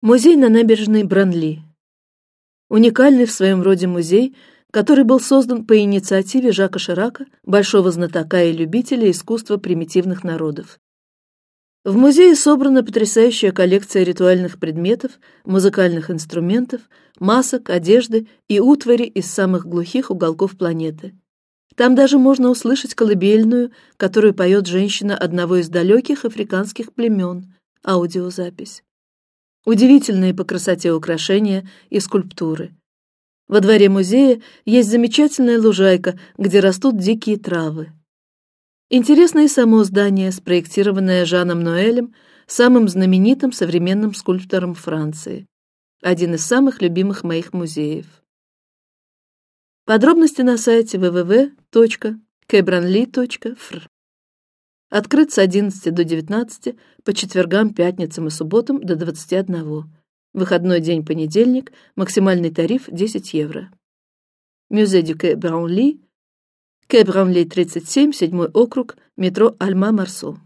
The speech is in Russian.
Музей на набережной Бранли. Уникальный в своем роде музей, который был создан по инициативе Жака Ширака, большого знатока и любителя искусства примитивных народов. В музее собрана потрясающая коллекция ритуальных предметов, музыкальных инструментов, масок, одежды и утвари из самых глухих уголков планеты. Там даже можно услышать колыбельную, которую поет женщина одного из далеких африканских племен. Аудиозапись удивительные по красоте украшения и скульптуры. Во дворе музея есть замечательная лужайка, где растут дикие травы. Интересно и само здание, спроектированное Жаном Ноэлем, самым знаменитым современным скульптором Франции, один из самых любимых моих музеев. Подробности на сайте www.kebranly.fr. Открыт с 11 до 19 по четвергам, пятницам и субботам до 21. Выходной день понедельник. Максимальный тариф 10 евро. Музей Branly, Quai Branly 37, седьмой округ, метро Альма Марсо.